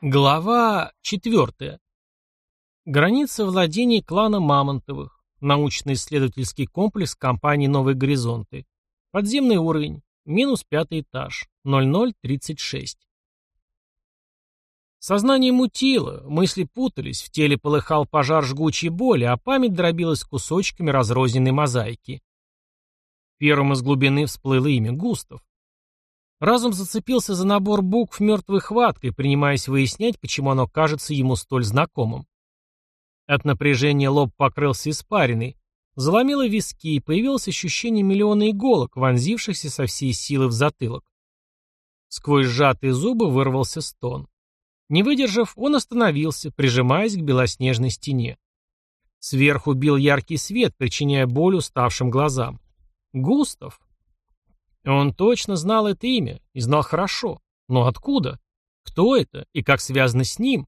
Глава 4. Граница владений клана Мамонтовых. Научно-исследовательский комплекс компании «Новые горизонты». Подземный уровень. Минус пятый этаж. 0036. Сознание мутило, мысли путались, в теле полыхал пожар жгучей боли, а память дробилась кусочками разрозненной мозаики. Первым из глубины всплыло имя Густав. Разум зацепился за набор букв мертвой хваткой, принимаясь выяснять, почему оно кажется ему столь знакомым. От напряжения лоб покрылся испариной, заломило виски, и появилось ощущение миллиона иголок, вонзившихся со всей силы в затылок. Сквозь сжатые зубы вырвался стон. Не выдержав, он остановился, прижимаясь к белоснежной стене. Сверху бил яркий свет, причиняя боль уставшим глазам. Густав. Он точно знал это имя, и знал хорошо. Но откуда? Кто это и как связано с ним?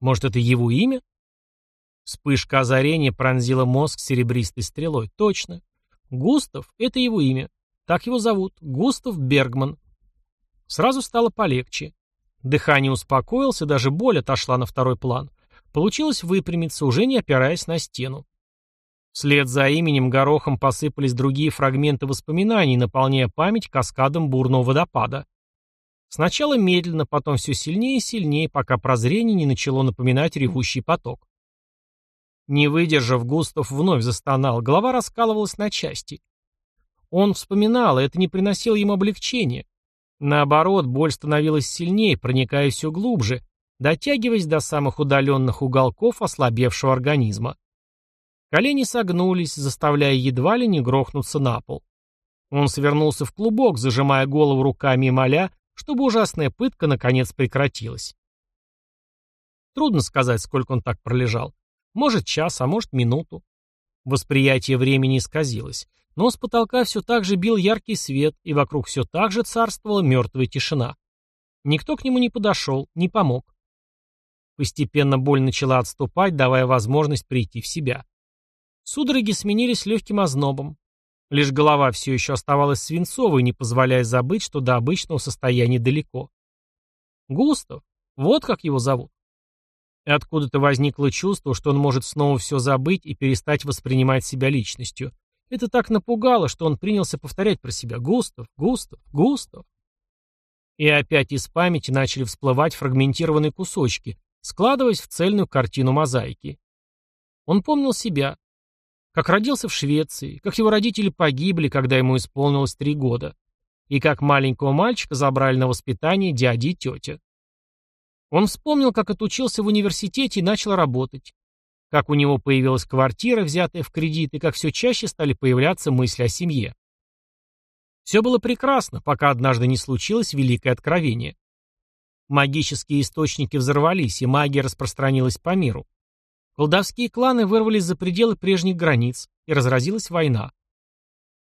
Может, это его имя? Вспышка озарения пронзила мозг серебристой стрелой. Точно. Густав — это его имя. Так его зовут. Густав Бергман. Сразу стало полегче. Дыхание успокоилось, и даже боль отошла на второй план. Получилось выпрямиться, уже не опираясь на стену. Вслед за именем горохом посыпались другие фрагменты воспоминаний, наполняя память каскадом бурного водопада. Сначала медленно, потом все сильнее и сильнее, пока прозрение не начало напоминать ревущий поток. Не выдержав, Густав вновь застонал, голова раскалывалась на части. Он вспоминал, и это не приносило ему облегчения. Наоборот, боль становилась сильнее, проникая все глубже, дотягиваясь до самых удаленных уголков ослабевшего организма. Колени согнулись, заставляя едва ли не грохнуться на пол. Он свернулся в клубок, зажимая голову руками и моля, чтобы ужасная пытка наконец прекратилась. Трудно сказать, сколько он так пролежал. Может, час, а может, минуту. Восприятие времени исказилось. Но с потолка все так же бил яркий свет, и вокруг все так же царствовала мертвая тишина. Никто к нему не подошел, не помог. Постепенно боль начала отступать, давая возможность прийти в себя. Судороги сменились легким ознобом. Лишь голова все еще оставалась свинцовой, не позволяя забыть, что до обычного состояния далеко. Густав, вот как его зовут. И откуда-то возникло чувство, что он может снова все забыть и перестать воспринимать себя личностью. Это так напугало, что он принялся повторять про себя «Густав, Густав, Густав». И опять из памяти начали всплывать фрагментированные кусочки, складываясь в цельную картину мозаики. Он помнил себя, как родился в Швеции, как его родители погибли, когда ему исполнилось три года, и как маленького мальчика забрали на воспитание дяди и тетя. Он вспомнил, как отучился в университете и начал работать, как у него появилась квартира, взятая в кредит, и как все чаще стали появляться мысли о семье. Все было прекрасно, пока однажды не случилось великое откровение. Магические источники взорвались, и магия распространилась по миру. Колдовские кланы вырвались за пределы прежних границ, и разразилась война.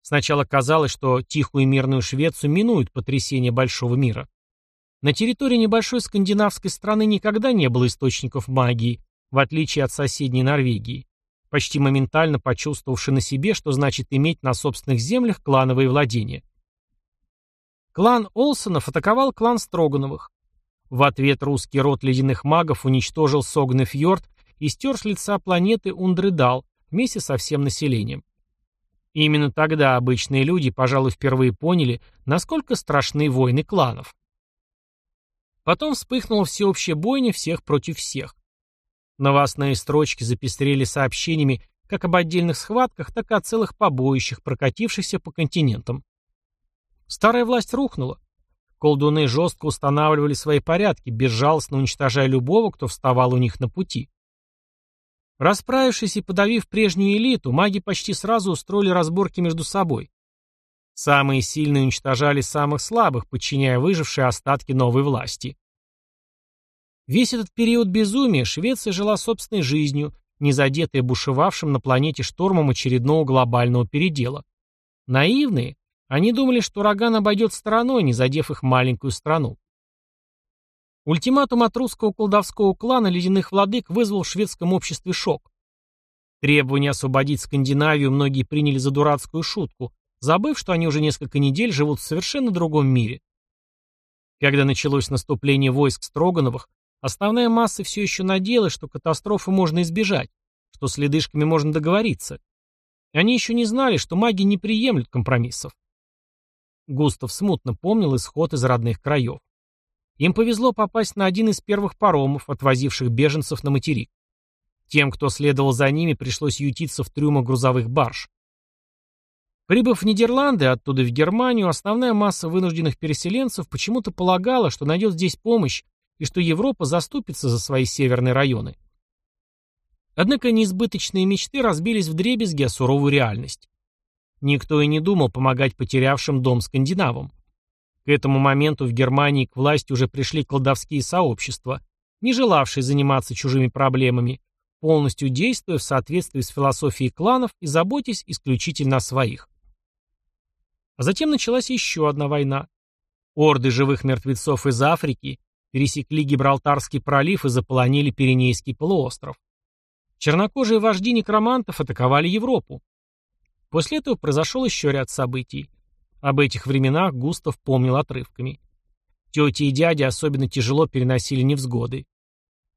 Сначала казалось, что тихую и мирную Швецию минует потрясение большого мира. На территории небольшой скандинавской страны никогда не было источников магии, в отличие от соседней Норвегии, почти моментально почувствовавшей на себе, что значит иметь на собственных землях клановые владения. Клан Олсонов атаковал клан Строгановых. В ответ русский род ледяных магов уничтожил Согны фьорд и стер с лица планеты Ундрыдал вместе со всем населением. И именно тогда обычные люди, пожалуй, впервые поняли, насколько страшны войны кланов. Потом вспыхнула всеобщая бойня всех против всех. Новостные строчки запестрели сообщениями как об отдельных схватках, так и о целых побоищах, прокатившихся по континентам. Старая власть рухнула. Колдуны жестко устанавливали свои порядки, безжалостно уничтожая любого, кто вставал у них на пути. Расправившись и подавив прежнюю элиту, маги почти сразу устроили разборки между собой. Самые сильные уничтожали самых слабых, подчиняя выжившие остатки новой власти. Весь этот период безумия Швеция жила собственной жизнью, не задетая бушевавшим на планете штормом очередного глобального передела. Наивные, они думали, что ураган обойдет стороной, не задев их маленькую страну. Ультиматум от русского колдовского клана ледяных владык вызвал в шведском обществе шок. Требование освободить Скандинавию многие приняли за дурацкую шутку, забыв, что они уже несколько недель живут в совершенно другом мире. Когда началось наступление войск Строгановых, Основная масса все еще надеялась, что катастрофы можно избежать, что с ледышками можно договориться. Они еще не знали, что маги не приемлют компромиссов. Густав смутно помнил исход из родных краев. Им повезло попасть на один из первых паромов, отвозивших беженцев на материк. Тем, кто следовал за ними, пришлось ютиться в трюмах грузовых барж. Прибыв в Нидерланды, оттуда в Германию, основная масса вынужденных переселенцев почему-то полагала, что найдет здесь помощь и что Европа заступится за свои северные районы. Однако неизбыточные мечты разбились в дребезги о суровую реальность. Никто и не думал помогать потерявшим дом скандинавам. К этому моменту в Германии к власти уже пришли колдовские сообщества, не желавшие заниматься чужими проблемами, полностью действуя в соответствии с философией кланов и заботясь исключительно о своих. А затем началась еще одна война. Орды живых мертвецов из Африки пересекли Гибралтарский пролив и заполонили Пиренейский полуостров. Чернокожие вожди некромантов атаковали Европу. После этого произошел еще ряд событий. Об этих временах Густав помнил отрывками. Тети и дяди особенно тяжело переносили невзгоды.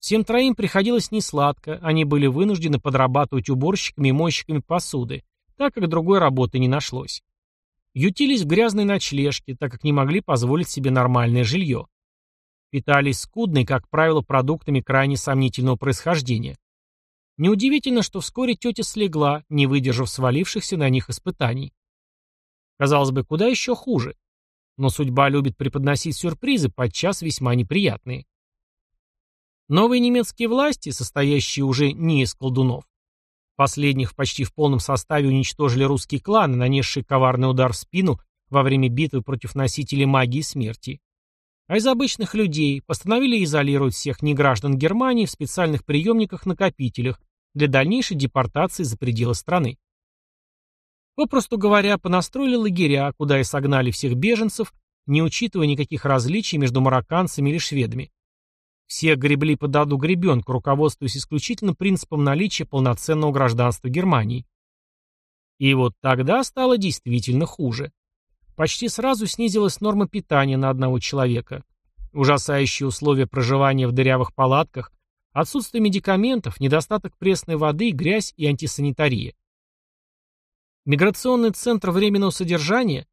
Всем троим приходилось несладко, они были вынуждены подрабатывать уборщиками и мойщиками посуды, так как другой работы не нашлось. Ютились в грязной ночлежке, так как не могли позволить себе нормальное жилье. Питались скудно и, как правило, продуктами крайне сомнительного происхождения. Неудивительно, что вскоре тетя слегла, не выдержав свалившихся на них испытаний. Казалось бы, куда еще хуже. Но судьба любит преподносить сюрпризы, подчас весьма неприятные. Новые немецкие власти, состоящие уже не из колдунов, последних почти в полном составе уничтожили русские кланы, нанесшие коварный удар в спину во время битвы против носителей магии смерти, а из обычных людей постановили изолировать всех неграждан Германии в специальных приемниках-накопителях для дальнейшей депортации за пределы страны. Попросту говоря, понастроили лагеря, куда и согнали всех беженцев, не учитывая никаких различий между марокканцами или шведами. Все гребли под одну гребенку, руководствуясь исключительно принципом наличия полноценного гражданства Германии. И вот тогда стало действительно хуже. Почти сразу снизилась норма питания на одного человека. Ужасающие условия проживания в дырявых палатках, отсутствие медикаментов, недостаток пресной воды, грязь и антисанитария. Миграционный центр временного содержания,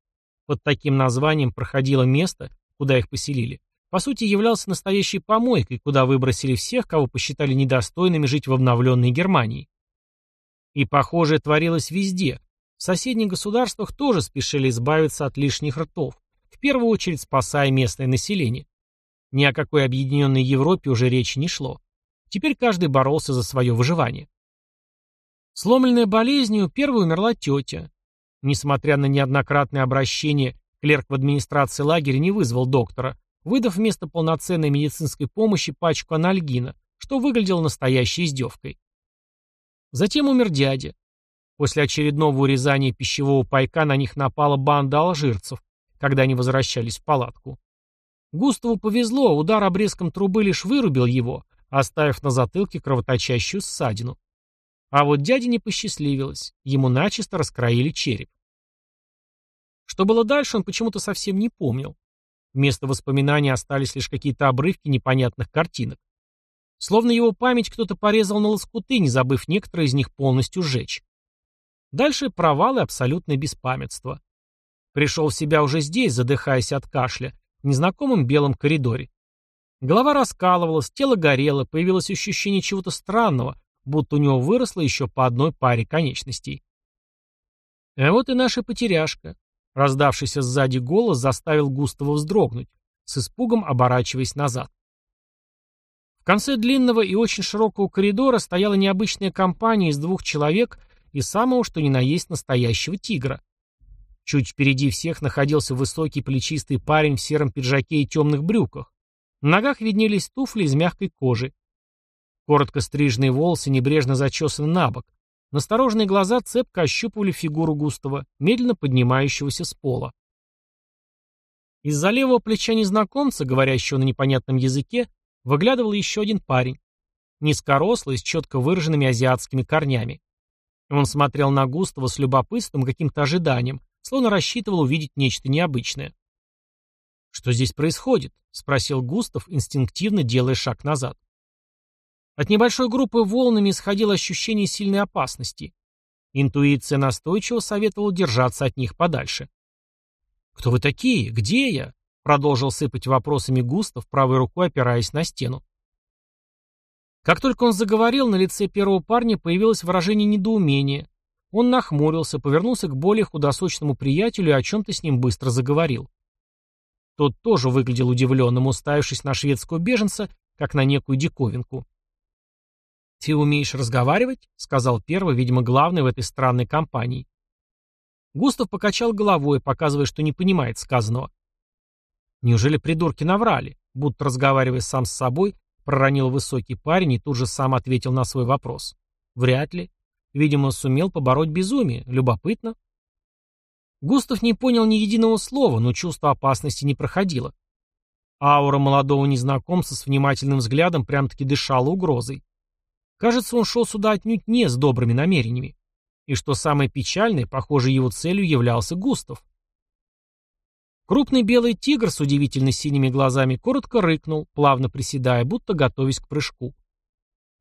под таким названием проходило место, куда их поселили, по сути являлся настоящей помойкой, куда выбросили всех, кого посчитали недостойными жить в обновленной Германии. И похожее творилось везде, в соседних государствах тоже спешили избавиться от лишних ртов, в первую очередь спасая местное население. Ни о какой объединенной Европе уже речи не шло. Теперь каждый боролся за свое выживание. Сломленная болезнью, первой умерла тетя. Несмотря на неоднократное обращение, клерк в администрации лагеря не вызвал доктора, выдав вместо полноценной медицинской помощи пачку анальгина, что выглядело настоящей издевкой. Затем умер дядя. После очередного урезания пищевого пайка на них напала банда алжирцев, когда они возвращались в палатку. Густаву повезло, удар обрезком трубы лишь вырубил его, оставив на затылке кровоточащую ссадину. А вот дяде не посчастливилось, ему начисто раскроили череп. Что было дальше, он почему-то совсем не помнил. Вместо воспоминаний остались лишь какие-то обрывки непонятных картинок. Словно его память кто-то порезал на лоскуты, не забыв некоторые из них полностью сжечь. Дальше провал и абсолютное беспамятство. Пришел в себя уже здесь, задыхаясь от кашля, в незнакомом белом коридоре. Голова раскалывалась, тело горело, появилось ощущение чего-то странного, будто у него выросло еще по одной паре конечностей. А вот и наша потеряшка. Раздавшийся сзади голос заставил Густава вздрогнуть, с испугом оборачиваясь назад. В конце длинного и очень широкого коридора стояла необычная компания из двух человек и самого что ни на есть настоящего тигра. Чуть впереди всех находился высокий плечистый парень в сером пиджаке и темных брюках. На ногах виднелись туфли из мягкой кожи. Коротко стриженные волосы небрежно зачесаны на бок. Настороженные глаза цепко ощупывали фигуру Густава, медленно поднимающегося с пола. Из-за левого плеча незнакомца, говорящего на непонятном языке, выглядывал еще один парень. Низкорослый, с четко выраженными азиатскими корнями. Он смотрел на Густава с любопытством каким-то ожиданием, словно рассчитывал увидеть нечто необычное. «Что здесь происходит?» — спросил Густав, инстинктивно делая шаг назад. От небольшой группы волнами исходило ощущение сильной опасности. Интуиция настойчиво советовала держаться от них подальше. «Кто вы такие? Где я?» — продолжил сыпать вопросами Густав, правой рукой опираясь на стену. Как только он заговорил, на лице первого парня появилось выражение недоумения. Он нахмурился, повернулся к более худосочному приятелю и о чем-то с ним быстро заговорил. Тот тоже выглядел удивленным, уставившись на шведского беженца, как на некую диковинку. «Ты умеешь разговаривать?» — сказал первый, видимо, главный в этой странной компании. Густав покачал головой, показывая, что не понимает сказанного. Неужели придурки наврали? Будто разговаривая сам с собой, проронил высокий парень и тут же сам ответил на свой вопрос. Вряд ли. Видимо, сумел побороть безумие. Любопытно. Густав не понял ни единого слова, но чувство опасности не проходило. Аура молодого незнакомца с внимательным взглядом прям-таки дышала угрозой. Кажется, он шел сюда отнюдь не с добрыми намерениями. И что самое печальное, похоже, его целью являлся Густав. Крупный белый тигр с удивительно синими глазами коротко рыкнул, плавно приседая, будто готовясь к прыжку.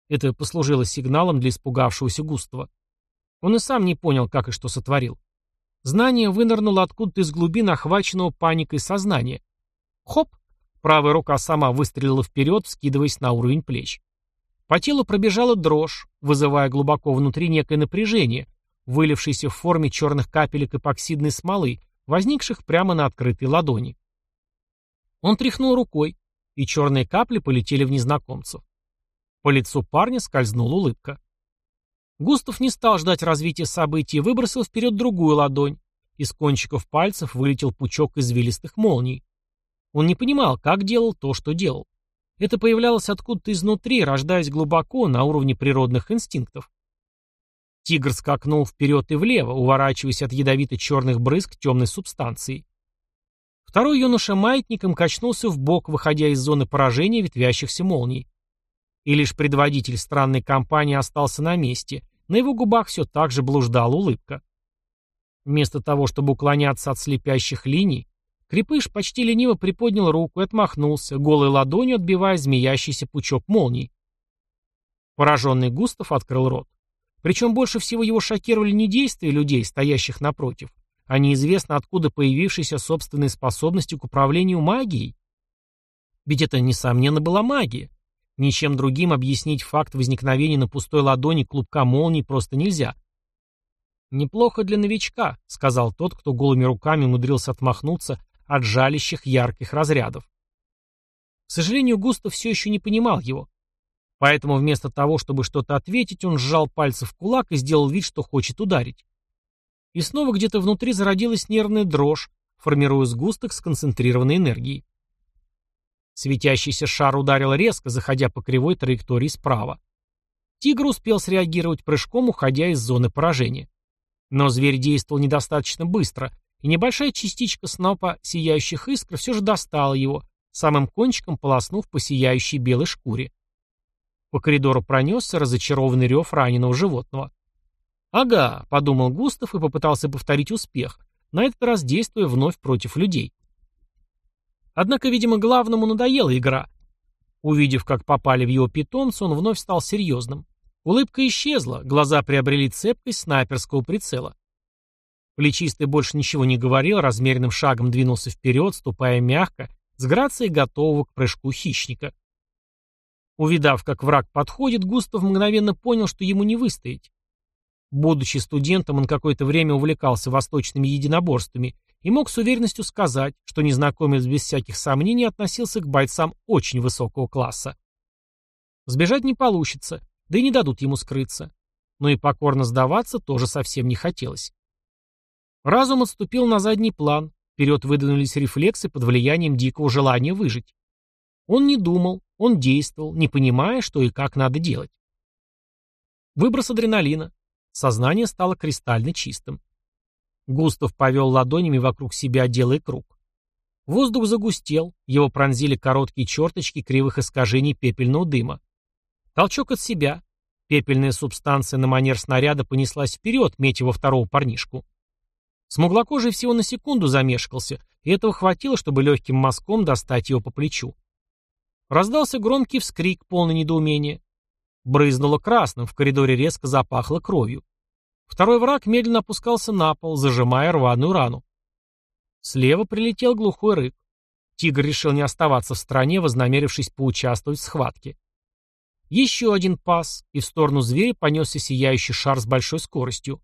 Это послужило сигналом для испугавшегося Густава. Он и сам не понял, как и что сотворил. Знание вынырнуло откуда-то из глубин охваченного паникой сознания. Хоп! Правая рука сама выстрелила вперед, вскидываясь на уровень плеч. По телу пробежала дрожь, вызывая глубоко внутри некое напряжение, вылившееся в форме черных капелек эпоксидной смолы, возникших прямо на открытой ладони. Он тряхнул рукой, и черные капли полетели в незнакомцев. По лицу парня скользнула улыбка. Густав не стал ждать развития событий и выбросил вперед другую ладонь. Из кончиков пальцев вылетел пучок извилистых молний. Он не понимал, как делал то, что делал. Это появлялось откуда-то изнутри, рождаясь глубоко на уровне природных инстинктов. Тигр скакнул вперед и влево, уворачиваясь от ядовито-черных брызг темной субстанции. Второй юноша маятником качнулся в бок, выходя из зоны поражения ветвящихся молний. И лишь предводитель странной компании остался на месте, на его губах все так же блуждала улыбка. Вместо того, чтобы уклоняться от слепящих линий, Крепыш почти лениво приподнял руку и отмахнулся, голой ладонью отбивая змеящийся пучок молний. Пораженный Густав открыл рот. Причем больше всего его шокировали не действия людей, стоящих напротив, а неизвестно откуда появившиеся собственные способности к управлению магией. Ведь это, несомненно, была магия. Ничем другим объяснить факт возникновения на пустой ладони клубка молний просто нельзя. «Неплохо для новичка», — сказал тот, кто голыми руками умудрился отмахнуться от жалящих ярких разрядов. К сожалению, Густав все еще не понимал его. Поэтому вместо того, чтобы что-то ответить, он сжал пальцы в кулак и сделал вид, что хочет ударить. И снова где-то внутри зародилась нервная дрожь, формируя сгусток сконцентрированной энергии. Светящийся шар ударил резко, заходя по кривой траектории справа. Тигр успел среагировать прыжком, уходя из зоны поражения. Но зверь действовал недостаточно быстро, и небольшая частичка снопа сияющих искр все же достала его, самым кончиком полоснув по сияющей белой шкуре. По коридору пронесся разочарованный рев раненого животного. «Ага», — подумал Густав и попытался повторить успех, на этот раз действуя вновь против людей. Однако, видимо, главному надоела игра. Увидев, как попали в его питомца, он вновь стал серьезным. Улыбка исчезла, глаза приобрели цепкость снайперского прицела. Плечистый больше ничего не говорил, размеренным шагом двинулся вперед, ступая мягко, с грацией готового к прыжку хищника. Увидав, как враг подходит, Густав мгновенно понял, что ему не выстоять. Будучи студентом, он какое-то время увлекался восточными единоборствами и мог с уверенностью сказать, что незнакомец без всяких сомнений относился к бойцам очень высокого класса. Сбежать не получится, да и не дадут ему скрыться. Но и покорно сдаваться тоже совсем не хотелось. Разум отступил на задний план, вперед выдвинулись рефлексы под влиянием дикого желания выжить. Он не думал, он действовал, не понимая, что и как надо делать. Выброс адреналина. Сознание стало кристально чистым. Густав повел ладонями вокруг себя, делая круг. Воздух загустел, его пронзили короткие черточки кривых искажений пепельного дыма. Толчок от себя. Пепельная субстанция на манер снаряда понеслась вперед, метя во второго парнишку. Смуглокожий всего на секунду замешкался, и этого хватило, чтобы легким мазком достать его по плечу. Раздался громкий вскрик, полный недоумения. Брызнуло красным, в коридоре резко запахло кровью. Второй враг медленно опускался на пол, зажимая рваную рану. Слева прилетел глухой рык. Тигр решил не оставаться в стороне, вознамерившись поучаствовать в схватке. Еще один пас, и в сторону зверя понесся сияющий шар с большой скоростью.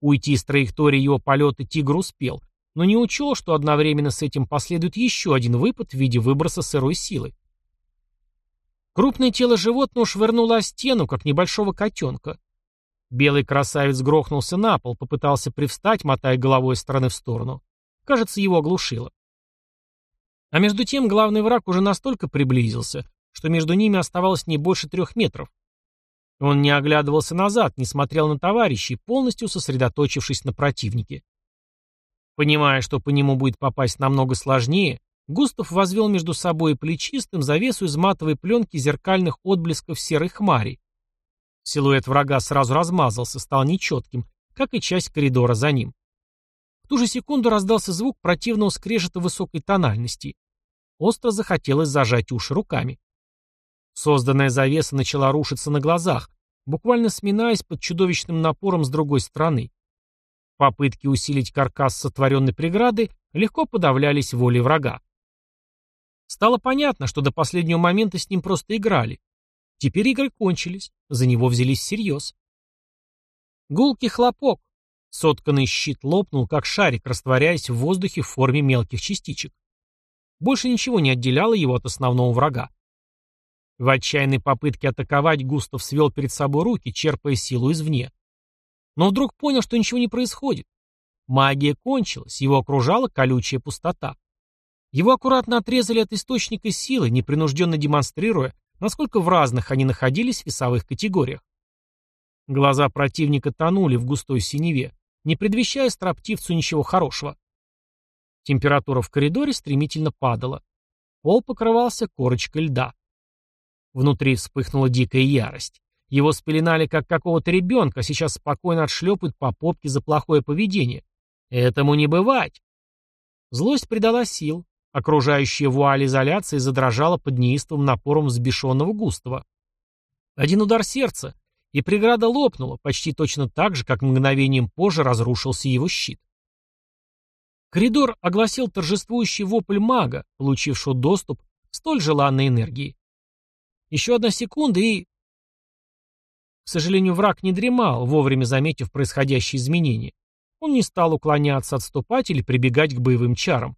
Уйти с траектории его полета тигр успел, но не учел, что одновременно с этим последует еще один выпад в виде выброса сырой силы. Крупное тело животного швырнуло о стену, как небольшого котенка. Белый красавец грохнулся на пол, попытался привстать, мотая головой из стороны в сторону. Кажется, его оглушило. А между тем главный враг уже настолько приблизился, что между ними оставалось не больше трех метров. Он не оглядывался назад, не смотрел на товарищей, полностью сосредоточившись на противнике. Понимая, что по нему будет попасть намного сложнее, Густав возвел между собой и плечистым завесу из матовой пленки зеркальных отблесков серой хмари. Силуэт врага сразу размазался, стал нечетким, как и часть коридора за ним. В ту же секунду раздался звук противного скрежета высокой тональности. Остро захотелось зажать уши руками. Созданная завеса начала рушиться на глазах, буквально сминаясь под чудовищным напором с другой стороны. Попытки усилить каркас сотворенной преграды легко подавлялись волей врага. Стало понятно, что до последнего момента с ним просто играли. Теперь игры кончились, за него взялись всерьез. Гулкий хлопок. Сотканный щит лопнул, как шарик, растворяясь в воздухе в форме мелких частичек. Больше ничего не отделяло его от основного врага. В отчаянной попытке атаковать Густав свел перед собой руки, черпая силу извне. Но вдруг понял, что ничего не происходит. Магия кончилась, его окружала колючая пустота. Его аккуратно отрезали от источника силы, непринужденно демонстрируя, насколько в разных они находились в весовых категориях. Глаза противника тонули в густой синеве, не предвещая строптивцу ничего хорошего. Температура в коридоре стремительно падала. Пол покрывался корочкой льда. Внутри вспыхнула дикая ярость. Его спеленали как какого-то ребенка, сейчас спокойно отшлепают по попке за плохое поведение. Этому не бывать. Злость придала сил, Окружающая вуаль изоляции задрожала под неистовым напором взбешенного Густава. Один удар сердца, и преграда лопнула, почти точно так же, как мгновением позже разрушился его щит. Коридор огласил торжествующий вопль мага, получившего доступ к столь желанной энергии. Еще одна секунда и... К сожалению, враг не дремал, вовремя заметив происходящие изменения. Он не стал уклоняться, отступать или прибегать к боевым чарам.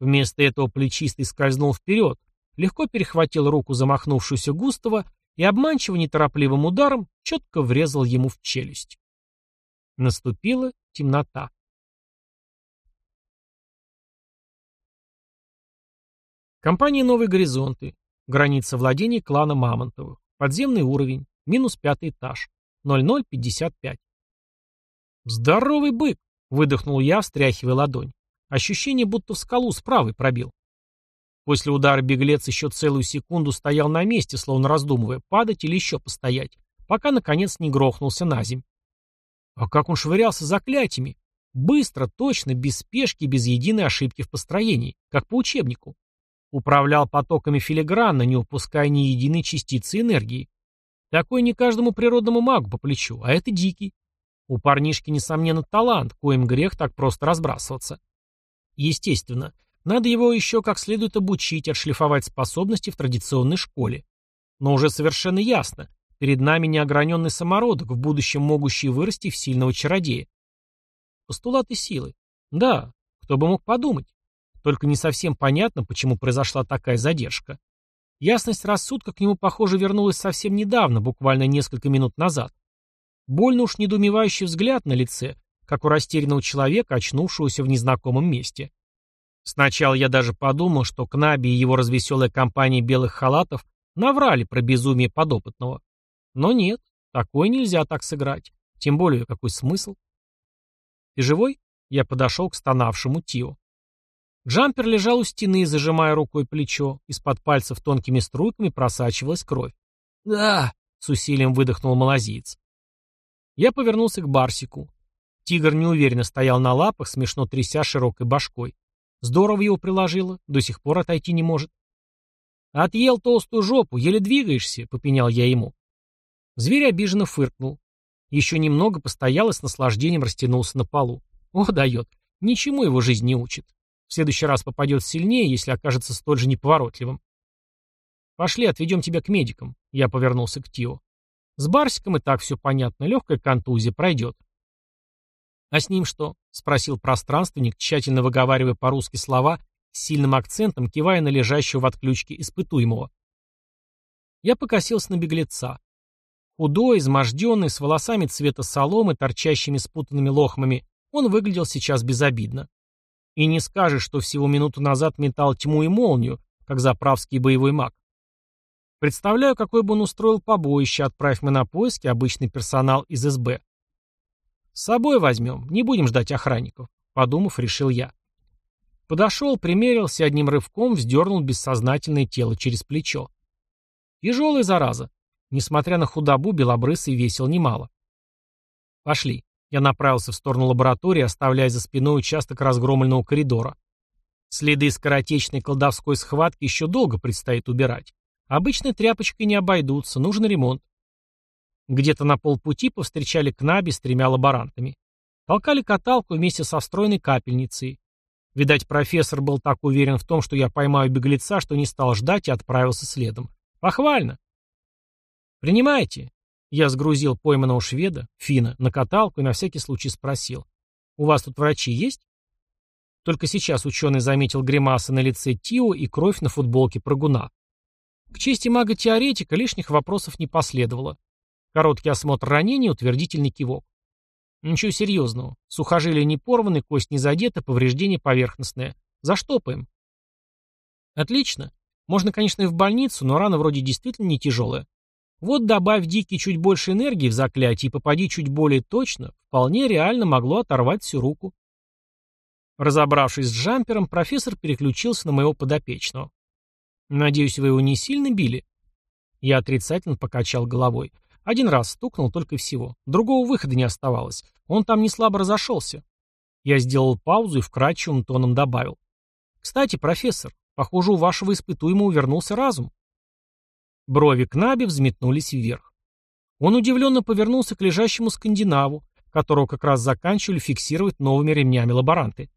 Вместо этого плечистый скользнул вперед, легко перехватил руку замахнувшуюся Густава и обманчиво неторопливым ударом четко врезал ему в челюсть. Наступила темнота. Компания «Новые горизонты». Граница владений клана Мамонтовых. Подземный уровень. Минус пятый этаж. 0055. «Здоровый бык!» — выдохнул я, встряхивая ладонь. Ощущение, будто в скалу с правой пробил. После удара беглец еще целую секунду стоял на месте, словно раздумывая, падать или еще постоять, пока, наконец, не грохнулся на земь. А как он швырялся заклятиями! Быстро, точно, без спешки, без единой ошибки в построении, как по учебнику. Управлял потоками филигранно, не упуская ни единой частицы энергии. Такой не каждому природному магу по плечу, а это дикий. У парнишки, несомненно, талант, коим грех так просто разбрасываться. Естественно, надо его еще как следует обучить, отшлифовать способности в традиционной школе. Но уже совершенно ясно, перед нами неограненный самородок, в будущем могущий вырасти в сильного чародея. Постулаты силы. Да, кто бы мог подумать. Только не совсем понятно, почему произошла такая задержка. Ясность рассудка к нему, похоже, вернулась совсем недавно, буквально несколько минут назад. Больно уж недоумевающий взгляд на лице, как у растерянного человека, очнувшегося в незнакомом месте. Сначала я даже подумал, что Кнаби и его развеселая компания белых халатов наврали про безумие подопытного. Но нет, такое нельзя так сыграть. Тем более, какой смысл? «Ты живой?» Я подошел к стонавшему Тио. Джампер лежал у стены, зажимая рукой плечо. Из-под пальцев тонкими струйками просачивалась кровь. «Да!» — с усилием выдохнул малазиец. Я повернулся к Барсику. Тигр неуверенно стоял на лапах, смешно тряся широкой башкой. Здорово его приложило, до сих пор отойти не может. Отъел толстую жопу, еле двигаешься, попенял я ему. Зверь обиженно фыркнул. Еще немного постоял и с наслаждением растянулся на полу. О, дает. Ничему его жизнь не учит. В следующий раз попадет сильнее, если окажется столь же неповоротливым. «Пошли, отведем тебя к медикам», — я повернулся к Тио. «С Барсиком и так все понятно, легкая контузия, пройдет». «А с ним что?» — спросил пространственник, тщательно выговаривая по-русски слова, с сильным акцентом, кивая на лежащего в отключке испытуемого. Я покосился на беглеца. Худой, изможденный, с волосами цвета соломы, торчащими спутанными лохмами, он выглядел сейчас безобидно. И не скажешь, что всего минуту назад метал тьму и молнию, как заправский боевой маг. Представляю, какой бы он устроил побоище, отправив мы на поиски обычный персонал из СБ. С собой возьмем, не будем ждать охранников, подумав, решил я. Подошел, примерился, одним рывком вздернул бессознательное тело через плечо. Тяжелый, зараза. Несмотря на худобу, белобрысый весил немало. Пошли. Я направился в сторону лаборатории, оставляя за спиной участок разгромленного коридора. Следы скоротечной колдовской схватки еще долго предстоит убирать. Обычной тряпочкой не обойдутся, нужен ремонт. Где-то на полпути повстречали Кнаби с тремя лаборантами. Толкали каталку вместе со встроенной капельницей. Видать, профессор был так уверен в том, что я поймаю беглеца, что не стал ждать и отправился следом. Похвально. «Принимайте». Я сгрузил пойманного шведа, фина, на каталку и на всякий случай спросил. «У вас тут врачи есть?» Только сейчас ученый заметил гримасы на лице Тио и кровь на футболке прыгуна. К чести мага-теоретика лишних вопросов не последовало. Короткий осмотр ранения, утвердительный кивок. Ничего серьезного. Сухожилия не порваны, кость не задета, повреждение поверхностное. Заштопаем. Отлично. Можно, конечно, и в больницу, но рана вроде действительно не тяжелая. Вот добавь Дикий чуть больше энергии в заклятие и попади чуть более точно, вполне реально могло оторвать всю руку. Разобравшись с джампером, профессор переключился на моего подопечного. «Надеюсь, вы его не сильно били?» Я отрицательно покачал головой. Один раз стукнул только всего. Другого выхода не оставалось. Он там не слабо разошелся. Я сделал паузу и вкрадчивым тоном добавил. «Кстати, профессор, похоже, у вашего испытуемого вернулся разум». Брови Кнаби взметнулись вверх. Он удивленно повернулся к лежащему скандинаву, которого как раз заканчивали фиксировать новыми ремнями лаборанты.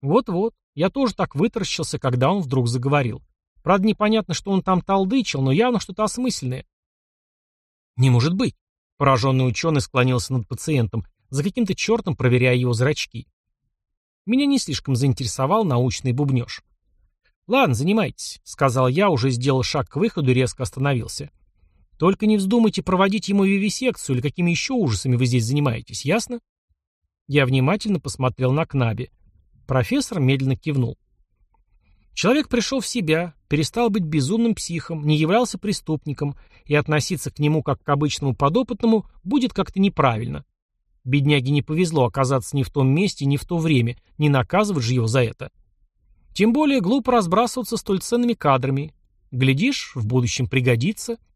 Вот-вот, я тоже так вытаращился, когда он вдруг заговорил. Правда, непонятно, что он там толдычил, но явно что-то осмысленное. «Не может быть!» Пораженный ученый склонился над пациентом, за каким-то чертом проверяя его зрачки. Меня не слишком заинтересовал научный бубнеж. «Ладно, занимайтесь», — сказал я, уже сделал шаг к выходу и резко остановился. «Только не вздумайте проводить ему вивисекцию или какими еще ужасами вы здесь занимаетесь, ясно?» Я внимательно посмотрел на Кнаби. Профессор медленно кивнул. Человек пришел в себя, перестал быть безумным психом, не являлся преступником, и относиться к нему как к обычному подопытному будет как-то неправильно. Бедняге не повезло оказаться не в том месте, не в то время, не наказывать же его за это. Тем более глупо разбрасываться столь ценными кадрами. Глядишь, в будущем пригодится –